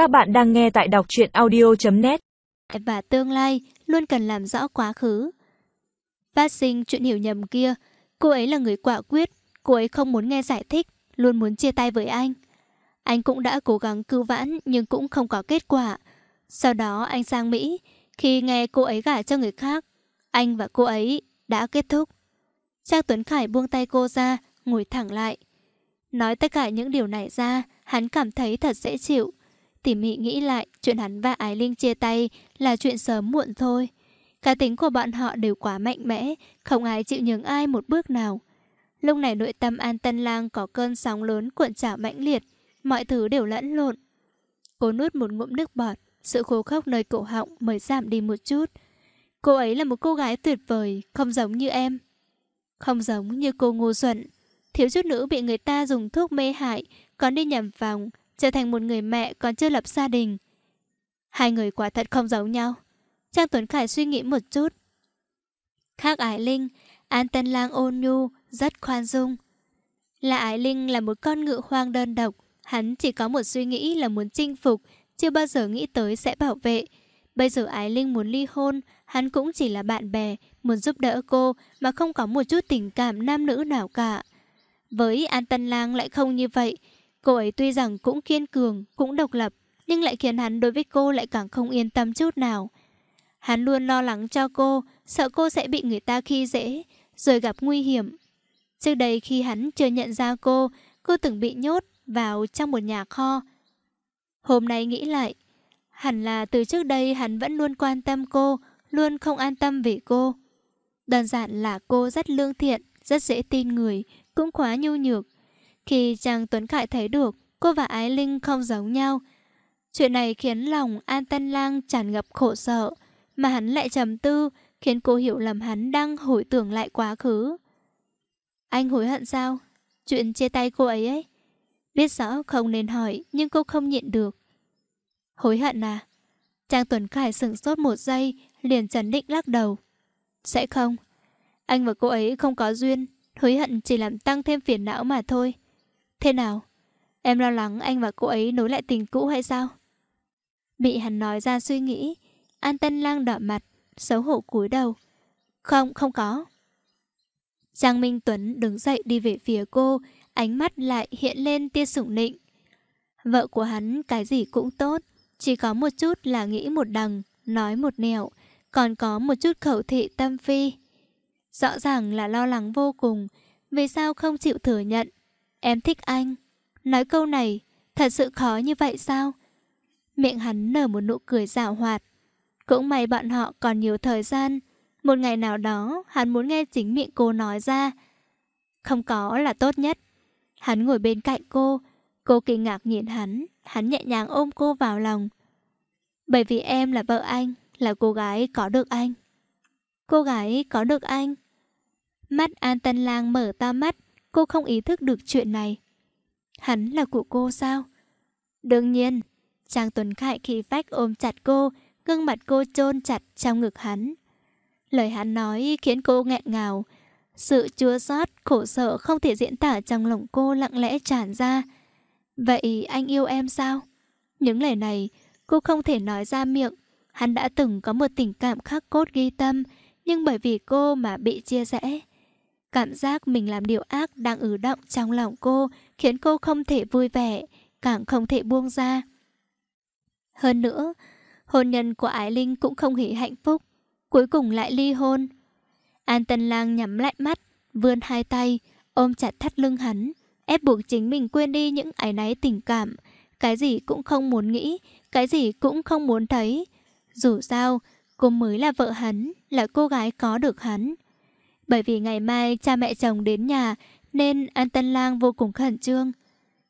Các bạn đang nghe tại đọc truyện audio.net Và tương lai luôn cần làm rõ quá khứ. Phát sinh chuyện hiểu nhầm kia, cô ấy là người quả quyết, cô ấy không muốn nghe giải thích, luôn muốn chia tay với anh. Anh cũng đã cố gắng cứu vãn nhưng cũng không có kết quả. Sau đó anh sang Mỹ, khi nghe cô ấy gả cho người khác, anh và cô ấy đã kết thúc. Trang Tuấn Khải buông tay cô ra, ngồi thẳng lại. Nói tất cả những điều này ra, hắn cảm thấy thật dễ chịu. Tỉ mị nghĩ lại, chuyện hắn và Ái Linh chia tay là chuyện sớm muộn thôi. Cá tính của bọn họ đều quá mạnh mẽ, không ai chịu nhường ai một bước nào. Lúc này nội tâm An Tân Lang có cơn sóng lớn cuộn trào mãnh liệt, mọi thứ đều lẫn lộn. Cô nuốt một ngụm nước bọt, sự khô khốc nơi cổ họng mới giảm đi một chút. Cô ấy là một cô gái tuyệt vời, không giống như em. Không giống như cô ngô xuẩn. Thiếu chút nữa bị người ta dùng thuốc mê hại, còn đi nhầm vòng, trở thành một người mẹ còn chưa lập gia đình. Hai người quả thật không giống nhau. Trang Tuấn Khải suy nghĩ một chút. Khác Ái Linh, An Tân Lang ôn nhu, rất khoan dung. Là Ái Linh là một con ngựa hoang đơn độc, hắn chỉ có một suy nghĩ là muốn chinh phục, chưa bao giờ nghĩ tới sẽ bảo vệ. Bây giờ Ái Linh muốn ly hôn, hắn cũng chỉ là bạn bè, muốn giúp đỡ cô mà không có một chút tình cảm nam nữ nào cả. Với An Tân Lang lại không như vậy, cô ấy tuy rằng cũng kiên cường, cũng độc lập, nhưng lại khiến hắn đối với cô lại càng không yên tâm chút nào. Hắn luôn lo lắng cho cô, sợ cô sẽ bị người ta khi dễ, rồi gặp nguy hiểm. Trước đây khi hắn chưa nhận ra cô, cô từng bị nhốt vào trong một nhà kho. Hôm nay nghĩ lại, hẳn là từ trước đây hắn vẫn luôn quan tâm cô, luôn không an tâm về cô. Đơn giản là cô rất lương thiện, rất dễ tin người, cũng quá nhu nhược. Khi chàng Tuấn Khải thấy được cô và Ái Linh không giống nhau, chuyện này khiến lòng An Tân Lang tràn ngập khổ sợ, mà hắn lại trầm tư, khiến cô hiểu lầm hắn đang hồi tưởng lại quá khứ. Anh hối hận sao? Chuyện chia tay cô ấy ấy. Biết rõ không nên hỏi, nhưng cô không nhịn được. Hối hận à? Trang Tuấn Khải sửng sốt một giây, liền chấn định lắc đầu. Sẽ không. Anh và cô ấy không có duyên, hối hận chỉ làm tăng thêm phiền não mà thôi. Thế nào? Em lo lắng anh và cô ấy nối lại tình cũ hay sao? Bị hắn nói ra suy nghĩ, An Tân Lang đỏ mặt, xấu hổ cúi đầu. Không, không có. Giang Minh Tuấn đứng dậy đi về phía cô, ánh mắt lại hiện lên tia sủng nịnh. Vợ của hắn cái gì cũng tốt, chỉ có một chút là nghĩ một đằng, nói một nẻo, còn có một chút khẩu thị tâm phi. Rõ ràng là lo lắng vô cùng, vì sao không chịu thừa nhận. Em thích anh. Nói câu này, thật sự khó như vậy sao? Miệng hắn nở một nụ cười rào hoạt. Cũng may bọn họ còn nhiều thời gian. Một ngày nào đó, hắn muốn nghe chính miệng cô nói ra. Không có là tốt nhất. Hắn ngồi bên cạnh cô. Cô kinh ngạc nhìn hắn. Hắn nhẹ nhàng ôm cô vào lòng. Bởi vì em là vợ anh, là cô gái có được anh. Cô gái có được anh. Mắt An Tân Lang mở to mắt, cô không ý thức được chuyện này. Hắn là của cô sao? Đương nhiên, Trang Tuấn Khải khi phách ôm chặt cô, gương mặt cô chôn chặt trong ngực hắn. Lời hắn nói khiến cô nghẹn ngào. Sự chua xót, khổ sở không thể diễn tả trong lòng cô lặng lẽ tràn ra. Vậy anh yêu em sao? Những lời này cô không thể nói ra miệng. Hắn đã từng có một tình cảm khắc cốt ghi tâm, nhưng bởi vì cô mà bị chia rẽ. Cảm giác mình làm điều ác đang ứ động trong lòng cô khiến cô không thể vui vẻ, càng không thể buông ra. Hơn nữa, hôn nhân của Ái Linh cũng không hề hạnh phúc, cuối cùng lại ly hôn. An Tân Lang nhắm lại mắt, vươn hai tay, ôm chặt thắt lưng hắn, ép buộc chính mình quên đi những ái náy tình cảm, cái gì cũng không muốn nghĩ, cái gì cũng không muốn thấy. Dù sao, cô mới là vợ hắn, là cô gái có được hắn. Bởi vì ngày mai cha mẹ chồng đến nhà nên An Tân Lang vô cùng khẩn trương.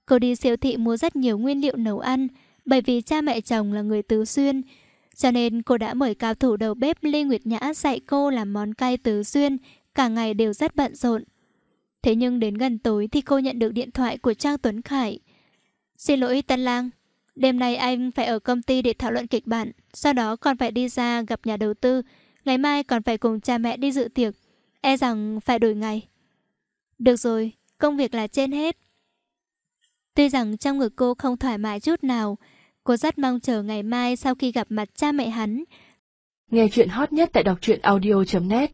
Cô đi siêu thị mua rất nhiều nguyên liệu nấu ăn bởi vì cha mẹ chồng là người tứ xuyên. Cho nên cô đã mời cao thủ đầu bếp Lê Nguyệt Nhã dạy cô làm món cay tứ xuyên, cả ngày đều rất bận rộn. Thế nhưng đến gần tối thì cô nhận được điện thoại của Trang Tuấn Khải. Xin lỗi Tân Lang, đêm nay anh phải ở công ty để thảo luận kịch bản, sau đó còn phải đi ra gặp nhà đầu tư, ngày mai còn phải cùng cha mẹ đi dự tiệc. E rằng phải đổi ngày. Được rồi, công việc là trên hết. Tuy rằng trong ngực cô không thoải mái chút nào, Cô rất mong chờ ngày mai sau khi gặp mặt cha mẹ hắn. Nghe chuyện hot nhất tại đọc truyện audio.net